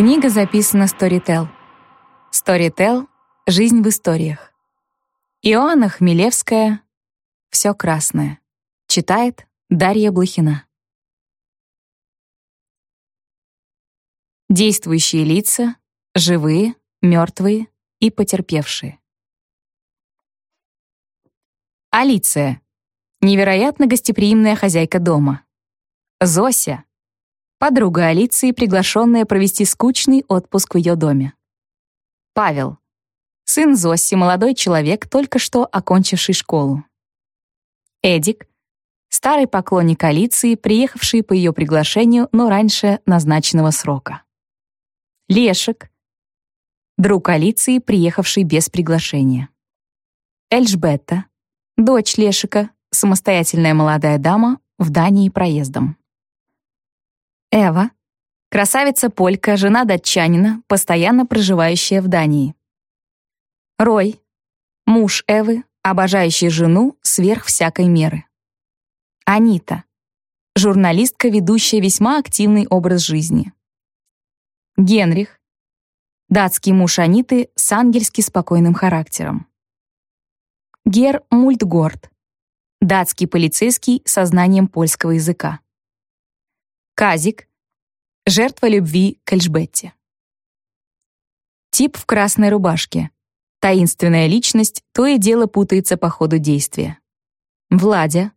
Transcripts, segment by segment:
Книга записана Storytel. Storytel — жизнь в историях. Иоанна Хмелевская «Все красное». Читает Дарья Блохина. Действующие лица — живые, мертвые и потерпевшие. Алиция — невероятно гостеприимная хозяйка дома. Зося — подруга Алиции, приглашенная провести скучный отпуск в ее доме. Павел — сын Зоси, молодой человек, только что окончивший школу. Эдик — старый поклонник Алиции, приехавший по ее приглашению, но раньше назначенного срока. Лешек — друг Алиции, приехавший без приглашения. Эльжбетта — дочь Лешика, самостоятельная молодая дама, в Дании проездом. Эва Красавица-полька, жена датчанина, постоянно проживающая в Дании. Рой. Муж Эвы, обожающий жену сверх всякой меры. Анита. Журналистка, ведущая весьма активный образ жизни. Генрих. Датский муж Аниты с ангельски спокойным характером. Гер Мультгорд. Датский полицейский со знанием польского языка. Казик Жертва любви к Эльжбетте. Тип в красной рубашке. Таинственная личность то и дело путается по ходу действия. Владя.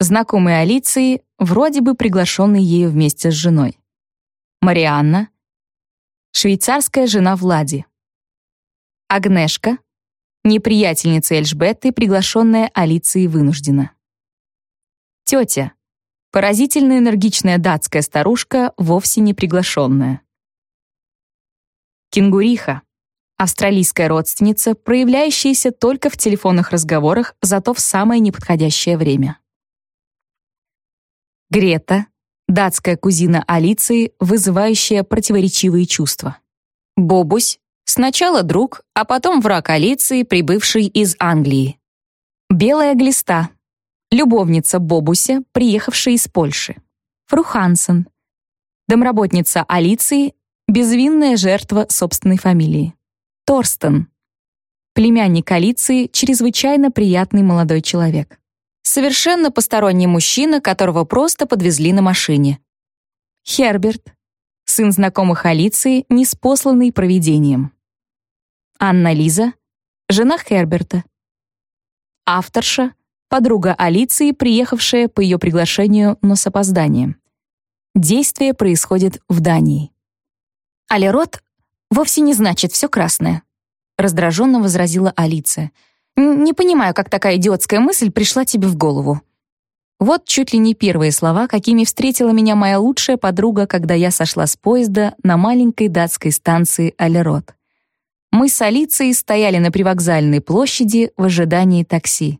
Знакомый Алиции, вроде бы приглашенный ею вместе с женой. Марианна. Швейцарская жена Влади. Агнешка. Неприятельница Эльжбетты, приглашенная Алицией вынуждена. Тетя. Поразительно энергичная датская старушка, вовсе не приглашенная. Кенгуриха. Австралийская родственница, проявляющаяся только в телефонных разговорах, зато в самое неподходящее время. Грета. Датская кузина Алиции, вызывающая противоречивые чувства. Бобусь. Сначала друг, а потом враг Алиции, прибывший из Англии. Белая глиста любовница Бобуся, приехавшая из Польши. Фру Хансен, домработница Алиции, безвинная жертва собственной фамилии. Торстен, племянник Алиции, чрезвычайно приятный молодой человек. Совершенно посторонний мужчина, которого просто подвезли на машине. Херберт, сын знакомых Алиции, неспосланный провидением. Анна Лиза, жена Херберта. Авторша подруга Алиции, приехавшая по ее приглашению, но с опозданием. Действие происходит в Дании. «Алерот вовсе не значит все красное», — раздраженно возразила Алиция. «Не понимаю, как такая идиотская мысль пришла тебе в голову». Вот чуть ли не первые слова, какими встретила меня моя лучшая подруга, когда я сошла с поезда на маленькой датской станции Алерот. Мы с Алицией стояли на привокзальной площади в ожидании такси.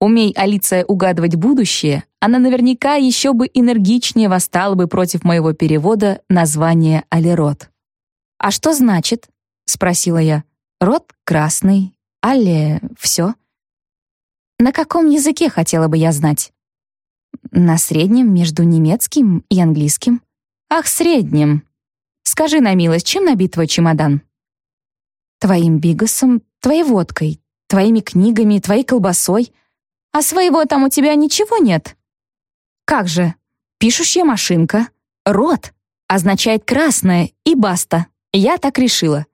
Умей Алиция угадывать будущее, она наверняка еще бы энергичнее восстала бы против моего перевода названия Алерот. «А что значит?» — спросила я. «Рот красный, але все». «На каком языке хотела бы я знать?» «На среднем между немецким и английским». «Ах, среднем. Скажи на милость, чем набит твой чемодан?» «Твоим бигасом, твоей водкой, твоими книгами, твоей колбасой». А своего там у тебя ничего нет? Как же? Пишущая машинка. Рот означает красное и баста. Я так решила.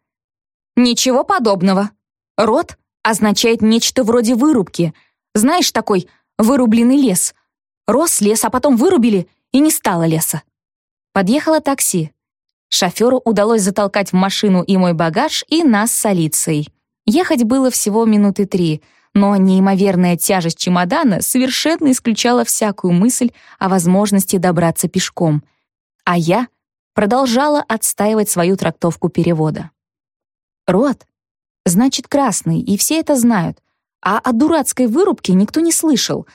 Ничего подобного. Рот означает нечто вроде вырубки. Знаешь, такой вырубленный лес. Рос лес, а потом вырубили, и не стало леса. Подъехало такси. Шоферу удалось затолкать в машину и мой багаж, и нас с Алицией. Ехать было всего минуты три — но неимоверная тяжесть чемодана совершенно исключала всякую мысль о возможности добраться пешком. А я продолжала отстаивать свою трактовку перевода. «Рот» значит «красный», и все это знают, а о дурацкой вырубке никто не слышал.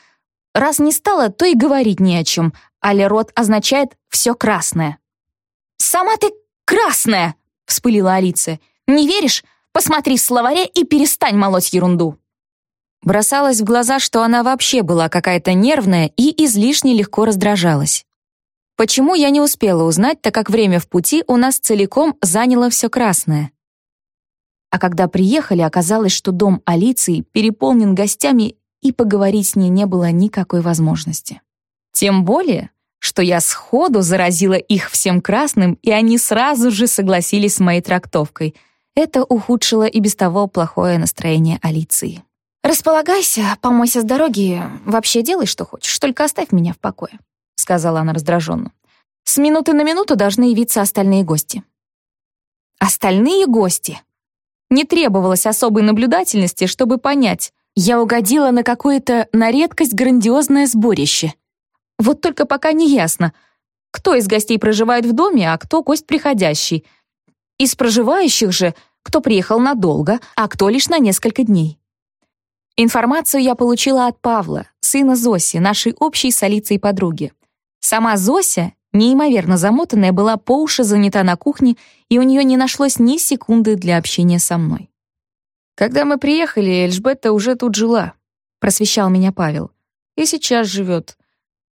Раз не стало, то и говорить не о чем, а рот означает «все красное». «Сама ты красная!» — вспылила Алиция. «Не веришь? Посмотри в словаре и перестань молоть ерунду». Бросалось в глаза, что она вообще была какая-то нервная и излишне легко раздражалась. Почему я не успела узнать, так как время в пути у нас целиком заняло все красное. А когда приехали, оказалось, что дом Алиции переполнен гостями, и поговорить с ней не было никакой возможности. Тем более, что я сходу заразила их всем красным, и они сразу же согласились с моей трактовкой. Это ухудшило и без того плохое настроение Алиции. «Располагайся, помойся с дороги, вообще делай, что хочешь, только оставь меня в покое», — сказала она раздраженно. «С минуты на минуту должны явиться остальные гости». «Остальные гости?» Не требовалось особой наблюдательности, чтобы понять, я угодила на какое-то на редкость грандиозное сборище. Вот только пока не ясно, кто из гостей проживает в доме, а кто гость приходящий. Из проживающих же, кто приехал надолго, а кто лишь на несколько дней. Информацию я получила от Павла, сына Зоси, нашей общей с Алицей подруги. Сама Зося, неимоверно замотанная, была по уши занята на кухне, и у нее не нашлось ни секунды для общения со мной. «Когда мы приехали, Эльжбетта уже тут жила», — просвещал меня Павел. «И сейчас живет.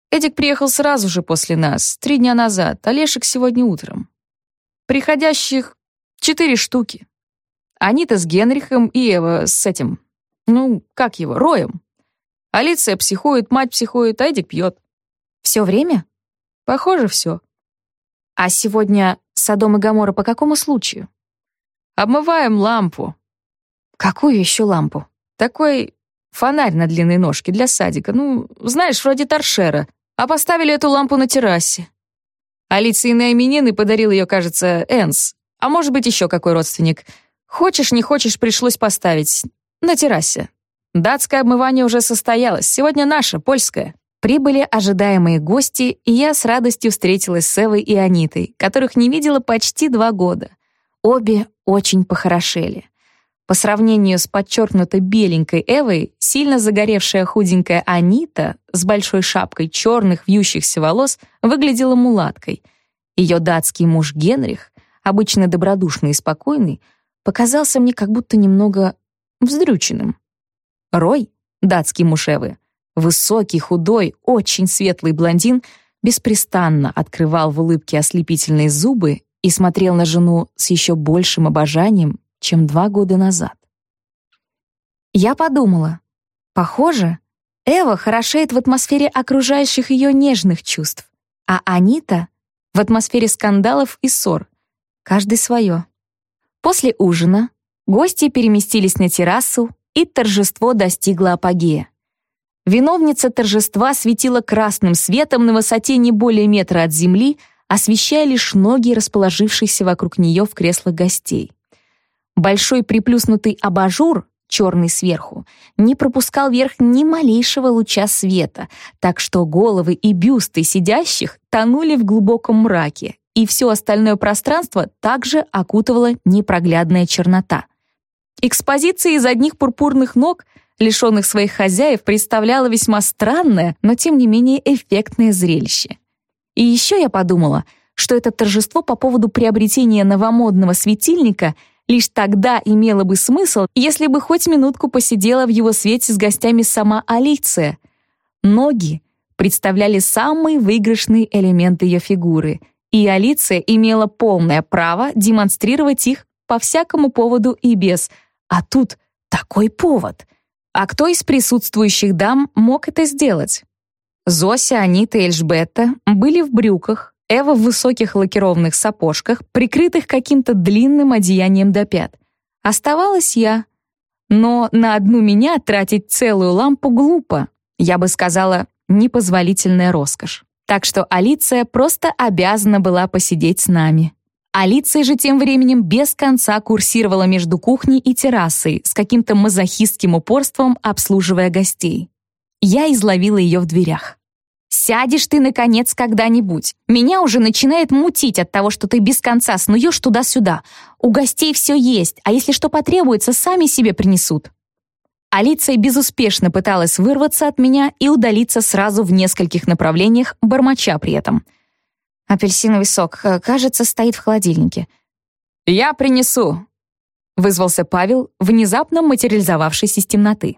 Эдик приехал сразу же после нас, три дня назад, а Лешек сегодня утром. Приходящих четыре штуки. Анита с Генрихом и Эва с этим, ну, как его, Роем. Алиция психует, мать психует, а Эдик пьет. Все время? Похоже, все. А сегодня Содом и Гамора по какому случаю? Обмываем лампу. Какую еще лампу? Такой фонарь на длинной ножке для садика. Ну, знаешь, вроде торшера. А поставили эту лампу на террасе. Алиции на именины подарил ее, кажется, Энс. А может быть, еще какой родственник. Хочешь, не хочешь, пришлось поставить. На террасе. Датское обмывание уже состоялось. Сегодня наше, польское. Прибыли ожидаемые гости, и я с радостью встретилась с Эвой и Анитой, которых не видела почти два года. Обе очень похорошели. По сравнению с подчеркнуто беленькой Эвой, сильно загоревшая худенькая Анита с большой шапкой черных вьющихся волос выглядела мулаткой. Ее датский муж Генрих, обычно добродушный и спокойный, показался мне как будто немного вздрюченным. Рой, датский муж Эвы, высокий, худой, очень светлый блондин, беспрестанно открывал в улыбке ослепительные зубы и смотрел на жену с еще большим обожанием, чем два года назад. Я подумала, похоже, Эва хорошеет в атмосфере окружающих ее нежных чувств, а Анита — в атмосфере скандалов и ссор, каждый свое. После ужина Гости переместились на террасу, и торжество достигло апогея. Виновница торжества светила красным светом на высоте не более метра от земли, освещая лишь ноги расположившихся вокруг нее в креслах гостей. Большой приплюснутый абажур, черный сверху, не пропускал вверх ни малейшего луча света, так что головы и бюсты сидящих тонули в глубоком мраке, и все остальное пространство также окутывала непроглядная чернота. Экспозиция из одних пурпурных ног, лишенных своих хозяев, представляла весьма странное, но тем не менее эффектное зрелище. И еще я подумала, что это торжество по поводу приобретения новомодного светильника лишь тогда имело бы смысл, если бы хоть минутку посидела в его свете с гостями сама Алиция. Ноги представляли самый выигрышный элемент ее фигуры, и Алиция имела полное право демонстрировать их по всякому поводу и без — а тут такой повод. А кто из присутствующих дам мог это сделать? Зося, Анита и Эльжбетта были в брюках, Эва в высоких лакированных сапожках, прикрытых каким-то длинным одеянием до пят. Оставалась я. Но на одну меня тратить целую лампу глупо. Я бы сказала, непозволительная роскошь. Так что Алиция просто обязана была посидеть с нами. Алиция же тем временем без конца курсировала между кухней и террасой с каким-то мазохистским упорством, обслуживая гостей. Я изловила ее в дверях. «Сядешь ты, наконец, когда-нибудь. Меня уже начинает мутить от того, что ты без конца снуешь туда-сюда. У гостей все есть, а если что потребуется, сами себе принесут». Алиция безуспешно пыталась вырваться от меня и удалиться сразу в нескольких направлениях, бормоча при этом — Апельсиновый сок, э, кажется, стоит в холодильнике. «Я принесу», — вызвался Павел, внезапно материализовавшись из темноты.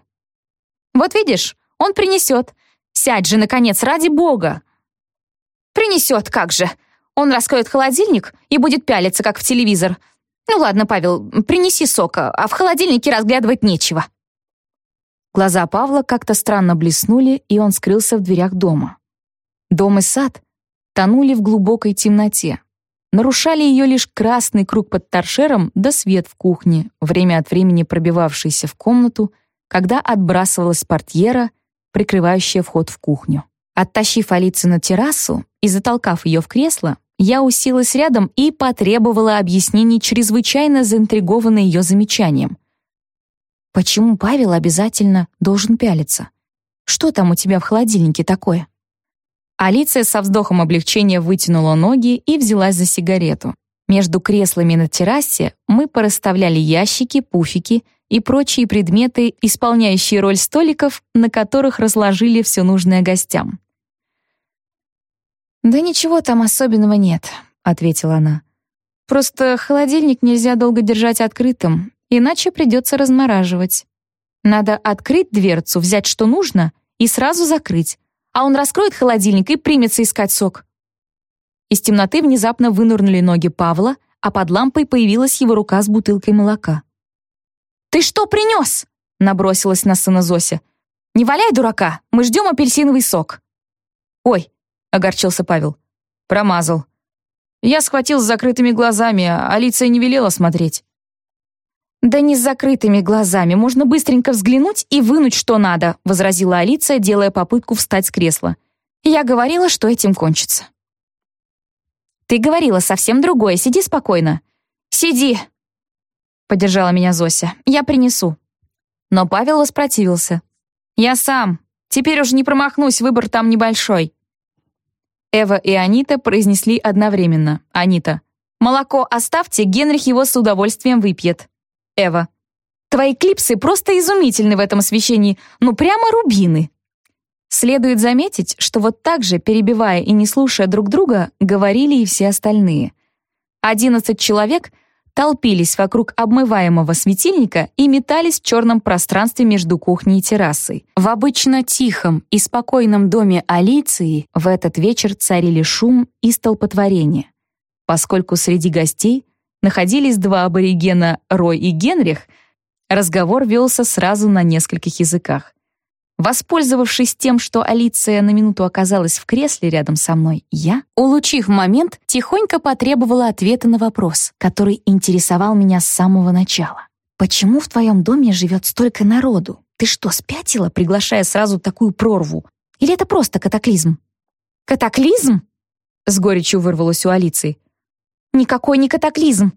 «Вот видишь, он принесет. Сядь же, наконец, ради бога!» «Принесет, как же. Он раскроет холодильник и будет пялиться, как в телевизор. Ну ладно, Павел, принеси сока, а в холодильнике разглядывать нечего». Глаза Павла как-то странно блеснули, и он скрылся в дверях дома. Дом и сад тонули в глубокой темноте. Нарушали ее лишь красный круг под торшером да свет в кухне, время от времени пробивавшийся в комнату, когда отбрасывалась портьера, прикрывающая вход в кухню. Оттащив Алицу на террасу и затолкав ее в кресло, я уселась рядом и потребовала объяснений, чрезвычайно заинтригованной ее замечанием. «Почему Павел обязательно должен пялиться? Что там у тебя в холодильнике такое?» Алиция со вздохом облегчения вытянула ноги и взялась за сигарету. Между креслами на террасе мы порасставляли ящики, пуфики и прочие предметы, исполняющие роль столиков, на которых разложили все нужное гостям. «Да ничего там особенного нет», — ответила она. «Просто холодильник нельзя долго держать открытым, иначе придется размораживать. Надо открыть дверцу, взять что нужно и сразу закрыть, а он раскроет холодильник и примется искать сок. Из темноты внезапно вынырнули ноги Павла, а под лампой появилась его рука с бутылкой молока. «Ты что принес?» — набросилась на сына Зося. «Не валяй дурака, мы ждем апельсиновый сок». «Ой», — огорчился Павел, — промазал. Я схватил с закрытыми глазами, а Алиция не велела смотреть. «Да не с закрытыми глазами, можно быстренько взглянуть и вынуть, что надо», возразила Алиция, делая попытку встать с кресла. «Я говорила, что этим кончится». «Ты говорила совсем другое, сиди спокойно». «Сиди», — поддержала меня Зося, «я принесу». Но Павел воспротивился. «Я сам. Теперь уже не промахнусь, выбор там небольшой». Эва и Анита произнесли одновременно. Анита. «Молоко оставьте, Генрих его с удовольствием выпьет». Эва. «Твои клипсы просто изумительны в этом освещении, ну прямо рубины». Следует заметить, что вот так же, перебивая и не слушая друг друга, говорили и все остальные. Одиннадцать человек толпились вокруг обмываемого светильника и метались в черном пространстве между кухней и террасой. В обычно тихом и спокойном доме Алиции в этот вечер царили шум и столпотворение, поскольку среди гостей находились два аборигена Рой и Генрих, разговор велся сразу на нескольких языках. Воспользовавшись тем, что Алиция на минуту оказалась в кресле рядом со мной, я, улучив момент, тихонько потребовала ответа на вопрос, который интересовал меня с самого начала. «Почему в твоем доме живет столько народу? Ты что, спятила, приглашая сразу такую прорву? Или это просто катаклизм?» «Катаклизм?» — с горечью вырвалось у Алиции. Никакой не катаклизм.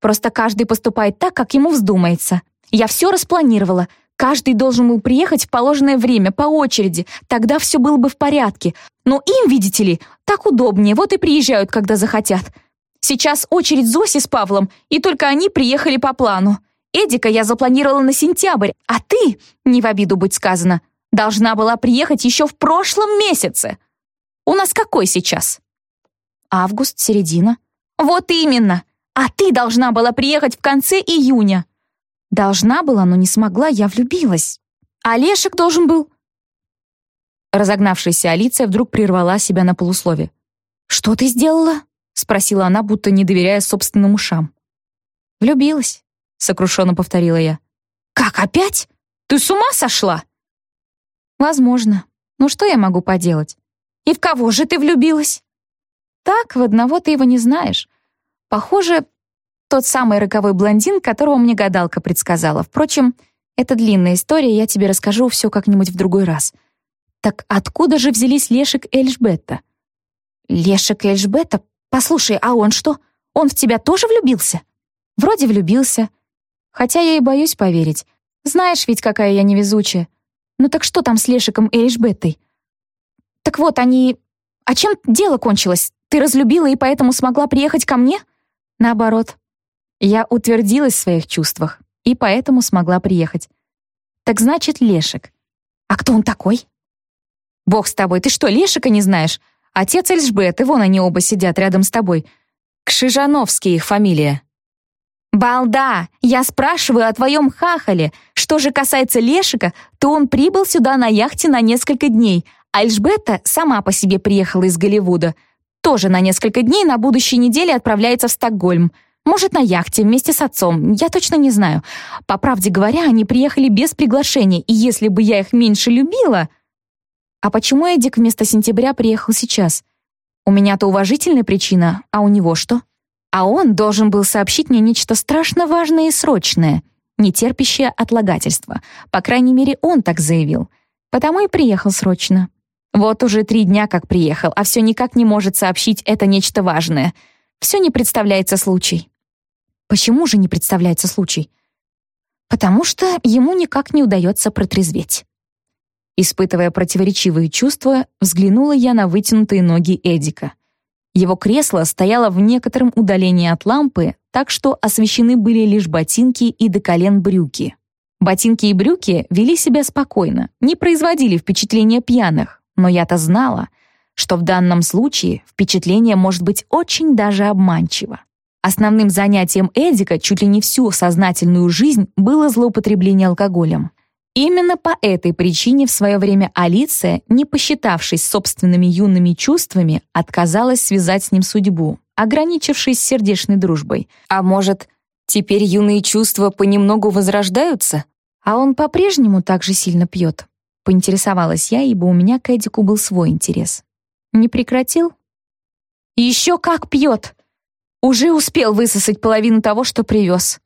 Просто каждый поступает так, как ему вздумается. Я все распланировала. Каждый должен был приехать в положенное время, по очереди. Тогда все было бы в порядке. Но им, видите ли, так удобнее. Вот и приезжают, когда захотят. Сейчас очередь Зоси с Павлом, и только они приехали по плану. Эдика я запланировала на сентябрь, а ты, не в обиду быть сказано, должна была приехать еще в прошлом месяце. У нас какой сейчас? Август, середина. «Вот именно! А ты должна была приехать в конце июня!» «Должна была, но не смогла, я влюбилась. Олешек должен был...» Разогнавшаяся Алиция вдруг прервала себя на полуслове. «Что ты сделала?» — спросила она, будто не доверяя собственным ушам. «Влюбилась», — сокрушенно повторила я. «Как, опять? Ты с ума сошла?» «Возможно. Ну что я могу поделать? И в кого же ты влюбилась?» Так, в одного ты его не знаешь. Похоже, тот самый роковой блондин, которого мне гадалка предсказала. Впрочем, это длинная история, я тебе расскажу все как-нибудь в другой раз. Так откуда же взялись Лешек Эльжбетта? Лешек Эльжбетта? Послушай, а он что? Он в тебя тоже влюбился? Вроде влюбился. Хотя я и боюсь поверить. Знаешь ведь, какая я невезучая. Ну так что там с Лешиком Эльжбеттой? Так вот, они... А чем дело кончилось? Ты разлюбила и поэтому смогла приехать ко мне? Наоборот. Я утвердилась в своих чувствах и поэтому смогла приехать. Так значит, Лешек. А кто он такой? Бог с тобой, ты что, Лешика не знаешь? Отец Эльжбет, и вон они оба сидят рядом с тобой. Кшижановский их фамилия. «Балда! Я спрашиваю о твоем хахале. Что же касается Лешика, то он прибыл сюда на яхте на несколько дней, а Эльжбета сама по себе приехала из Голливуда — Тоже на несколько дней на будущей неделе отправляется в Стокгольм. Может, на яхте вместе с отцом, я точно не знаю. По правде говоря, они приехали без приглашения, и если бы я их меньше любила... А почему Эдик вместо сентября приехал сейчас? У меня-то уважительная причина, а у него что? А он должен был сообщить мне нечто страшно важное и срочное, не терпящее отлагательства. По крайней мере, он так заявил. Потому и приехал срочно. Вот уже три дня как приехал, а все никак не может сообщить это нечто важное. Все не представляется случай. Почему же не представляется случай? Потому что ему никак не удается протрезветь. Испытывая противоречивые чувства, взглянула я на вытянутые ноги Эдика. Его кресло стояло в некотором удалении от лампы, так что освещены были лишь ботинки и до колен брюки. Ботинки и брюки вели себя спокойно, не производили впечатления пьяных, но я-то знала, что в данном случае впечатление может быть очень даже обманчиво. Основным занятием Эдика чуть ли не всю сознательную жизнь было злоупотребление алкоголем. Именно по этой причине в свое время Алиция, не посчитавшись собственными юными чувствами, отказалась связать с ним судьбу, ограничившись сердечной дружбой. А может, теперь юные чувства понемногу возрождаются? А он по-прежнему так же сильно пьет? Поинтересовалась я, ибо у меня к Эдику был свой интерес. Не прекратил? Еще как пьет! Уже успел высосать половину того, что привез.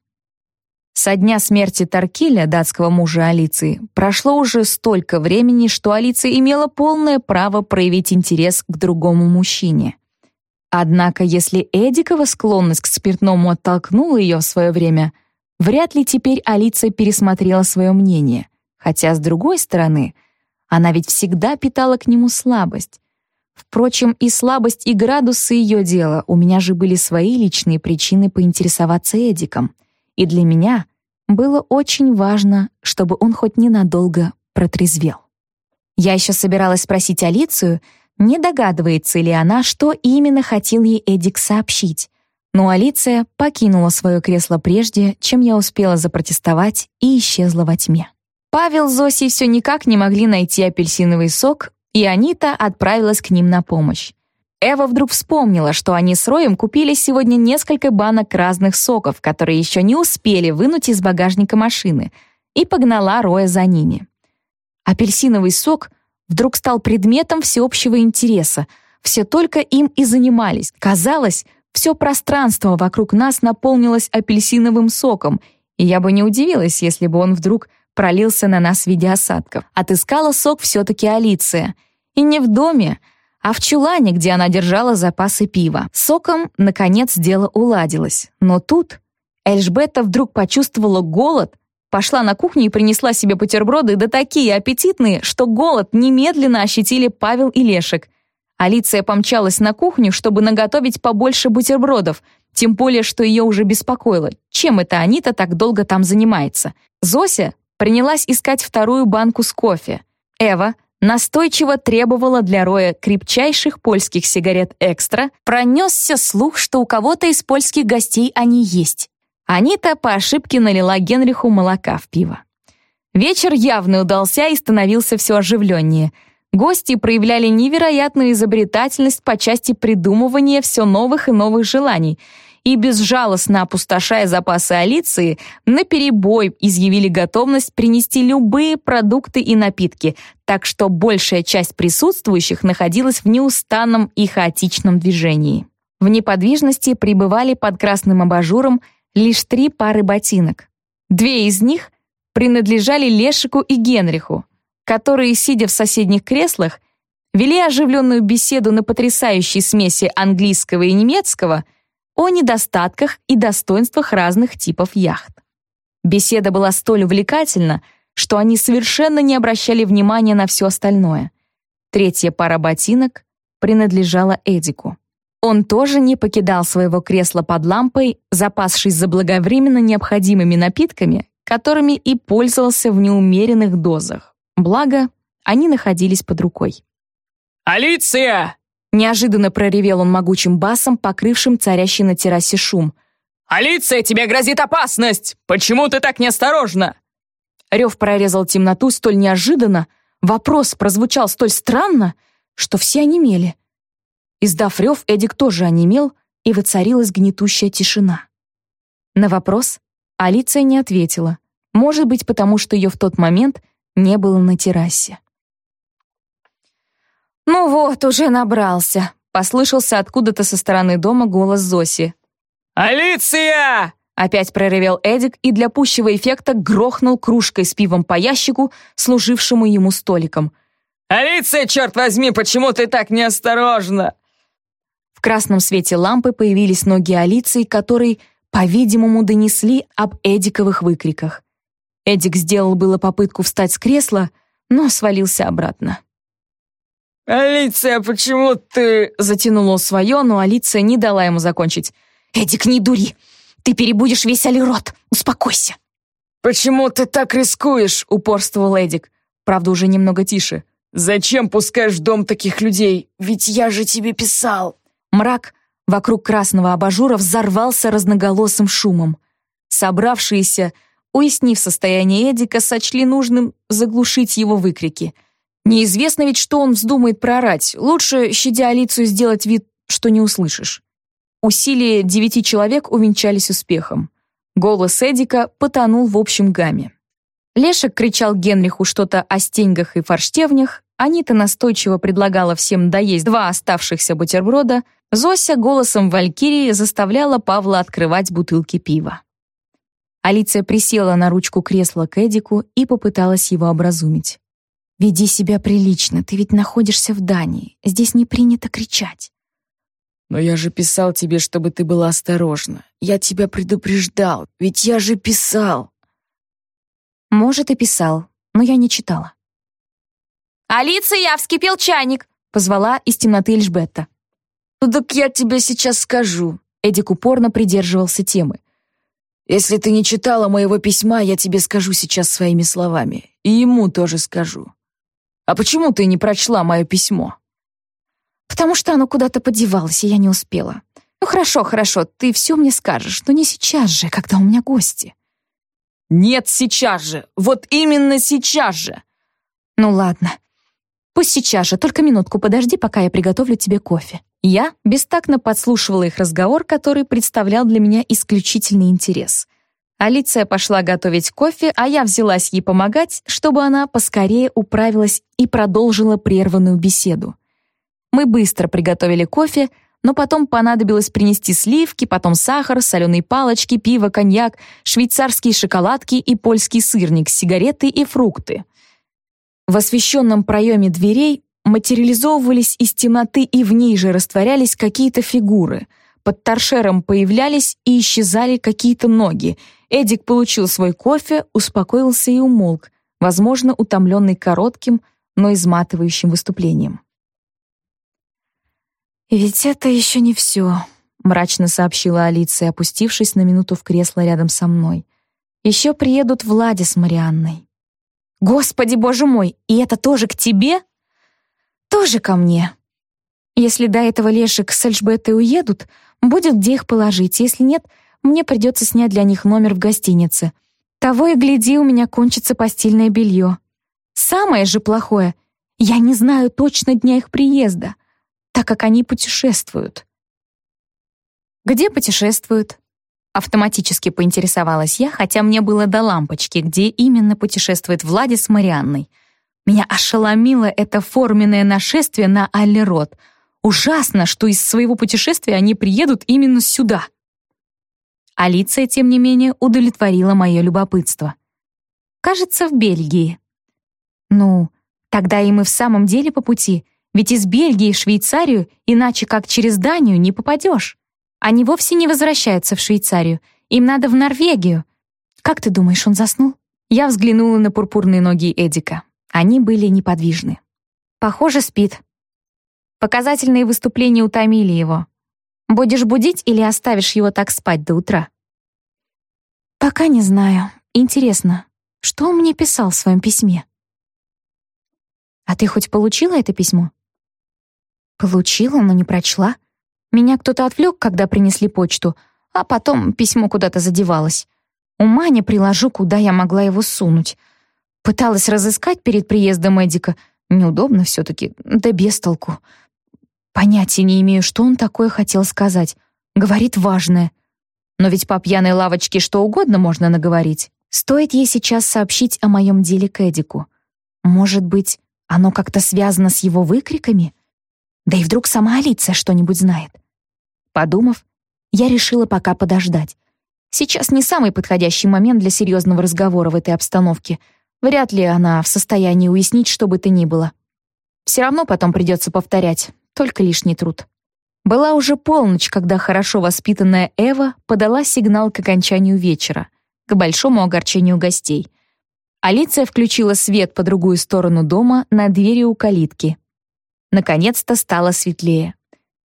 Со дня смерти Таркиля, датского мужа Алиции, прошло уже столько времени, что Алиция имела полное право проявить интерес к другому мужчине. Однако, если Эдикова склонность к спиртному оттолкнула ее в свое время, вряд ли теперь Алиция пересмотрела свое мнение. Хотя, с другой стороны, она ведь всегда питала к нему слабость. Впрочем, и слабость, и градусы ее дела. У меня же были свои личные причины поинтересоваться Эдиком — и для меня было очень важно, чтобы он хоть ненадолго протрезвел. Я еще собиралась спросить Алицию, не догадывается ли она, что именно хотел ей Эдик сообщить. Но Алиция покинула свое кресло прежде, чем я успела запротестовать и исчезла во тьме. Павел с Зосей все никак не могли найти апельсиновый сок, и Анита отправилась к ним на помощь. Эва вдруг вспомнила, что они с Роем купили сегодня несколько банок разных соков, которые еще не успели вынуть из багажника машины, и погнала Роя за ними. Апельсиновый сок вдруг стал предметом всеобщего интереса. Все только им и занимались. Казалось, все пространство вокруг нас наполнилось апельсиновым соком, и я бы не удивилась, если бы он вдруг пролился на нас в виде осадков. Отыскала сок все-таки Алиция. И не в доме, а в чулане, где она держала запасы пива. Соком, наконец, дело уладилось. Но тут Эльжбета вдруг почувствовала голод, пошла на кухню и принесла себе бутерброды, да такие аппетитные, что голод немедленно ощутили Павел и Лешек. Алиция помчалась на кухню, чтобы наготовить побольше бутербродов, тем более, что ее уже беспокоило, чем это Анита так долго там занимается. Зося принялась искать вторую банку с кофе. Эва настойчиво требовала для Роя крепчайших польских сигарет «Экстра», пронесся слух, что у кого-то из польских гостей они есть. Анита по ошибке налила Генриху молока в пиво. Вечер явно удался и становился все оживленнее. Гости проявляли невероятную изобретательность по части придумывания все новых и новых желаний — и, безжалостно опустошая запасы Алиции, наперебой изъявили готовность принести любые продукты и напитки, так что большая часть присутствующих находилась в неустанном и хаотичном движении. В неподвижности пребывали под красным абажуром лишь три пары ботинок. Две из них принадлежали Лешику и Генриху, которые, сидя в соседних креслах, вели оживленную беседу на потрясающей смеси английского и немецкого — о недостатках и достоинствах разных типов яхт. Беседа была столь увлекательна, что они совершенно не обращали внимания на все остальное. Третья пара ботинок принадлежала Эдику. Он тоже не покидал своего кресла под лампой, запасшись заблаговременно необходимыми напитками, которыми и пользовался в неумеренных дозах. Благо, они находились под рукой. «Алиция!» Неожиданно проревел он могучим басом, покрывшим царящий на террасе шум. «Алиция, тебе грозит опасность! Почему ты так неосторожна?» Рев прорезал темноту столь неожиданно, вопрос прозвучал столь странно, что все онемели. Издав рев, Эдик тоже онемел, и воцарилась гнетущая тишина. На вопрос Алиция не ответила. Может быть, потому что ее в тот момент не было на террасе. «Ну вот, уже набрался», — послышался откуда-то со стороны дома голос Зоси. «Алиция!» — опять проревел Эдик и для пущего эффекта грохнул кружкой с пивом по ящику, служившему ему столиком. «Алиция, черт возьми, почему ты так неосторожна?» В красном свете лампы появились ноги Алиции, которые, по-видимому, донесли об Эдиковых выкриках. Эдик сделал было попытку встать с кресла, но свалился обратно. «Алиция, почему ты...» Затянул он свое, но Алиция не дала ему закончить. «Эдик, не дури! Ты перебудешь весь Алирот! Успокойся!» «Почему ты так рискуешь?» — упорствовал Эдик. Правда, уже немного тише. «Зачем пускаешь в дом таких людей? Ведь я же тебе писал!» Мрак вокруг красного абажура взорвался разноголосым шумом. Собравшиеся, уяснив состояние Эдика, сочли нужным заглушить его выкрики — Неизвестно ведь, что он вздумает проорать. Лучше, щадя Алицию, сделать вид, что не услышишь. Усилия девяти человек увенчались успехом. Голос Эдика потонул в общем гамме. Лешек кричал Генриху что-то о стеньгах и форштевнях, Анита настойчиво предлагала всем доесть два оставшихся бутерброда, Зося голосом Валькирии заставляла Павла открывать бутылки пива. Алиция присела на ручку кресла к Эдику и попыталась его образумить. Веди себя прилично, ты ведь находишься в Дании. Здесь не принято кричать. Но я же писал тебе, чтобы ты была осторожна. Я тебя предупреждал, ведь я же писал. Может, и писал, но я не читала. «Алиция, вскипел чайник!» — позвала из темноты Эльжбетта. «Ну так я тебе сейчас скажу». Эдик упорно придерживался темы. «Если ты не читала моего письма, я тебе скажу сейчас своими словами. И ему тоже скажу. «А почему ты не прочла мое письмо?» «Потому что оно куда-то подевалось, и я не успела. Ну хорошо, хорошо, ты все мне скажешь, но не сейчас же, когда у меня гости». «Нет, сейчас же! Вот именно сейчас же!» «Ну ладно. Пусть сейчас же, только минутку подожди, пока я приготовлю тебе кофе». Я бестактно подслушивала их разговор, который представлял для меня исключительный интерес. Алиция пошла готовить кофе, а я взялась ей помогать, чтобы она поскорее управилась и продолжила прерванную беседу. Мы быстро приготовили кофе, но потом понадобилось принести сливки, потом сахар, соленые палочки, пиво, коньяк, швейцарские шоколадки и польский сырник, сигареты и фрукты. В освещенном проеме дверей материализовывались из темноты и в ней же растворялись какие-то фигуры. Под торшером появлялись и исчезали какие-то ноги — Эдик получил свой кофе, успокоился и умолк, возможно, утомленный коротким, но изматывающим выступлением. «Ведь это еще не все», — мрачно сообщила Алиция, опустившись на минуту в кресло рядом со мной. «Еще приедут Влади с Марианной». «Господи, боже мой, и это тоже к тебе?» «Тоже ко мне. Если до этого Лешек с Эльжбетой уедут, будет где их положить, если нет — мне придется снять для них номер в гостинице. Того и гляди, у меня кончится постельное белье. Самое же плохое, я не знаю точно дня их приезда, так как они путешествуют. Где путешествуют? Автоматически поинтересовалась я, хотя мне было до лампочки, где именно путешествует Влади с Марианной. Меня ошеломило это форменное нашествие на Аллерот. Ужасно, что из своего путешествия они приедут именно сюда. Алиция, тем не менее, удовлетворила мое любопытство. «Кажется, в Бельгии». «Ну, тогда и мы в самом деле по пути, ведь из Бельгии в Швейцарию иначе как через Данию не попадешь. Они вовсе не возвращаются в Швейцарию, им надо в Норвегию. Как ты думаешь, он заснул?» Я взглянула на пурпурные ноги Эдика. Они были неподвижны. «Похоже, спит». Показательные выступления утомили его. Будешь будить или оставишь его так спать до утра? Пока не знаю. Интересно, что он мне писал в своем письме? А ты хоть получила это письмо? Получила, но не прочла. Меня кто-то отвлек, когда принесли почту, а потом письмо куда-то задевалось. Ума не приложу, куда я могла его сунуть. Пыталась разыскать перед приездом Эдика. Неудобно все таки да без толку. Понятия не имею, что он такое хотел сказать. Говорит важное. Но ведь по пьяной лавочке что угодно можно наговорить. Стоит ей сейчас сообщить о моем деле к Эдику. Может быть, оно как-то связано с его выкриками? Да и вдруг сама Алиция что-нибудь знает. Подумав, я решила пока подождать. Сейчас не самый подходящий момент для серьезного разговора в этой обстановке. Вряд ли она в состоянии уяснить, что бы то ни было. Все равно потом придется повторять, только лишний труд. Была уже полночь, когда хорошо воспитанная Эва подала сигнал к окончанию вечера, к большому огорчению гостей. Алиция включила свет по другую сторону дома на двери у калитки. Наконец-то стало светлее.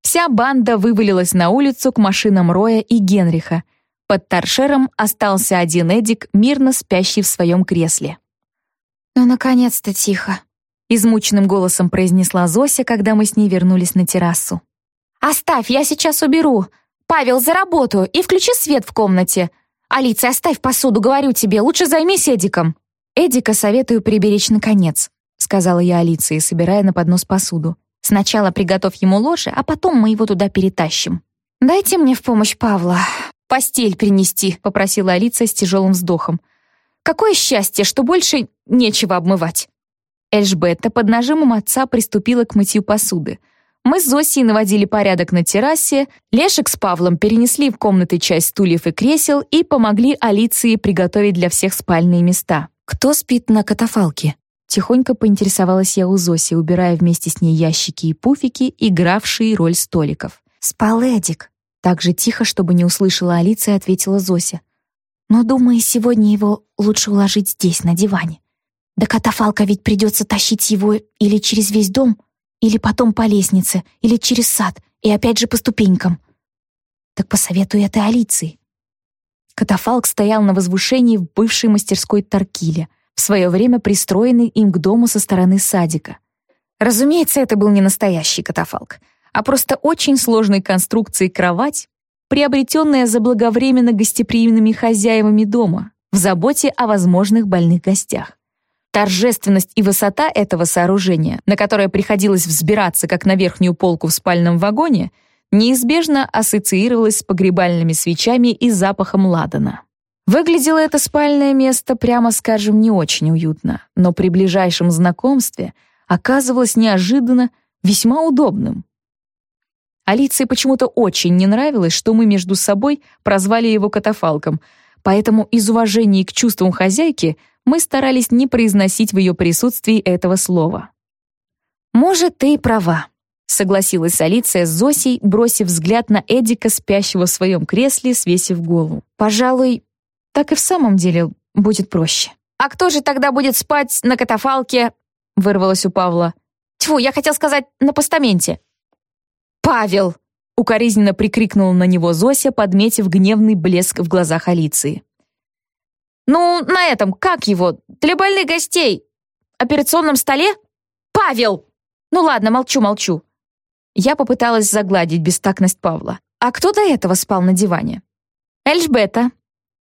Вся банда вывалилась на улицу к машинам Роя и Генриха — под торшером остался один Эдик, мирно спящий в своем кресле. «Ну, наконец-то тихо», — измученным голосом произнесла Зося, когда мы с ней вернулись на террасу. «Оставь, я сейчас уберу. Павел, за работу и включи свет в комнате. Алиция, оставь посуду, говорю тебе, лучше займись Эдиком». «Эдика советую приберечь наконец», — сказала я Алиции, собирая на поднос посуду. «Сначала приготовь ему ложе, а потом мы его туда перетащим». «Дайте мне в помощь Павла», «Постель принести», — попросила Алиция с тяжелым вздохом. «Какое счастье, что больше нечего обмывать». Эльжбетта под нажимом отца приступила к мытью посуды. Мы с Зосей наводили порядок на террасе, Лешек с Павлом перенесли в комнаты часть стульев и кресел и помогли Алиции приготовить для всех спальные места. «Кто спит на катафалке?» Тихонько поинтересовалась я у Зоси, убирая вместе с ней ящики и пуфики, игравшие роль столиков. «Спал Эдик», так же тихо, чтобы не услышала Алиция, ответила Зося. «Но, думаю, сегодня его лучше уложить здесь, на диване. До катафалка ведь придется тащить его или через весь дом, или потом по лестнице, или через сад, и опять же по ступенькам. Так посоветую это Алиции». Катафалк стоял на возвышении в бывшей мастерской Таркиле, в свое время пристроенный им к дому со стороны садика. Разумеется, это был не настоящий катафалк — а просто очень сложной конструкции кровать, приобретенная заблаговременно гостеприимными хозяевами дома в заботе о возможных больных гостях. Торжественность и высота этого сооружения, на которое приходилось взбираться как на верхнюю полку в спальном вагоне, неизбежно ассоциировалась с погребальными свечами и запахом ладана. Выглядело это спальное место, прямо скажем, не очень уютно, но при ближайшем знакомстве оказывалось неожиданно весьма удобным. Алиции почему-то очень не нравилось, что мы между собой прозвали его катафалком, поэтому из уважения к чувствам хозяйки мы старались не произносить в ее присутствии этого слова. «Может, ты и права», — согласилась Алиция с Зосей, бросив взгляд на Эдика, спящего в своем кресле, свесив голову. «Пожалуй, так и в самом деле будет проще». «А кто же тогда будет спать на катафалке?» — вырвалось у Павла. «Тьфу, я хотел сказать, на постаменте». «Павел!» — укоризненно прикрикнула на него Зося, подметив гневный блеск в глазах Алиции. «Ну, на этом, как его? Для больных гостей? Операционном столе? Павел!» «Ну ладно, молчу-молчу». Я попыталась загладить бестактность Павла. «А кто до этого спал на диване?» «Эльжбета».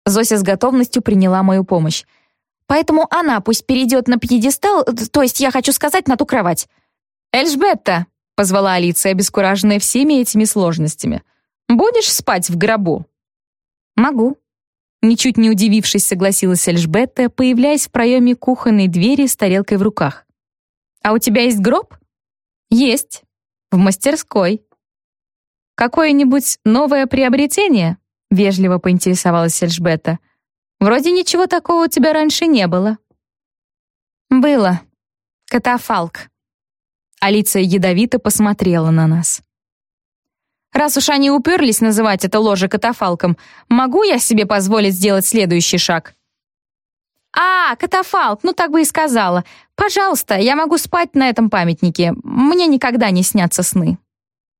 Зося с готовностью приняла мою помощь. «Поэтому она пусть перейдет на пьедестал, то есть я хочу сказать, на ту кровать». «Эльжбетта!» — позвала Алиция, обескураженная всеми этими сложностями. «Будешь спать в гробу?» «Могу». Ничуть не удивившись, согласилась Эльжбетта, появляясь в проеме кухонной двери с тарелкой в руках. «А у тебя есть гроб?» «Есть. В мастерской». «Какое-нибудь новое приобретение?» — вежливо поинтересовалась Эльжбетта. «Вроде ничего такого у тебя раньше не было». «Было. Катафалк», Алиция ядовито посмотрела на нас. «Раз уж они уперлись называть это ложе катафалком, могу я себе позволить сделать следующий шаг?» «А, катафалк, ну так бы и сказала. Пожалуйста, я могу спать на этом памятнике. Мне никогда не снятся сны».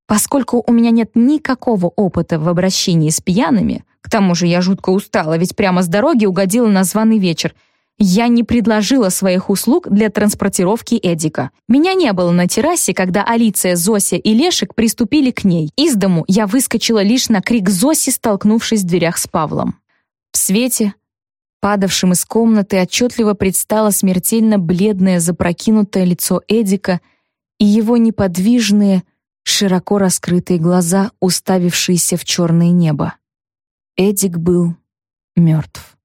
Поскольку у меня нет никакого опыта в обращении с пьяными, к тому же я жутко устала, ведь прямо с дороги угодила на званый вечер, я не предложила своих услуг для транспортировки Эдика. Меня не было на террасе, когда Алиция, Зося и Лешек приступили к ней. Из дому я выскочила лишь на крик Зоси, столкнувшись в дверях с Павлом. В свете, падавшем из комнаты, отчетливо предстало смертельно бледное запрокинутое лицо Эдика и его неподвижные, широко раскрытые глаза, уставившиеся в черное небо. Эдик был мертв.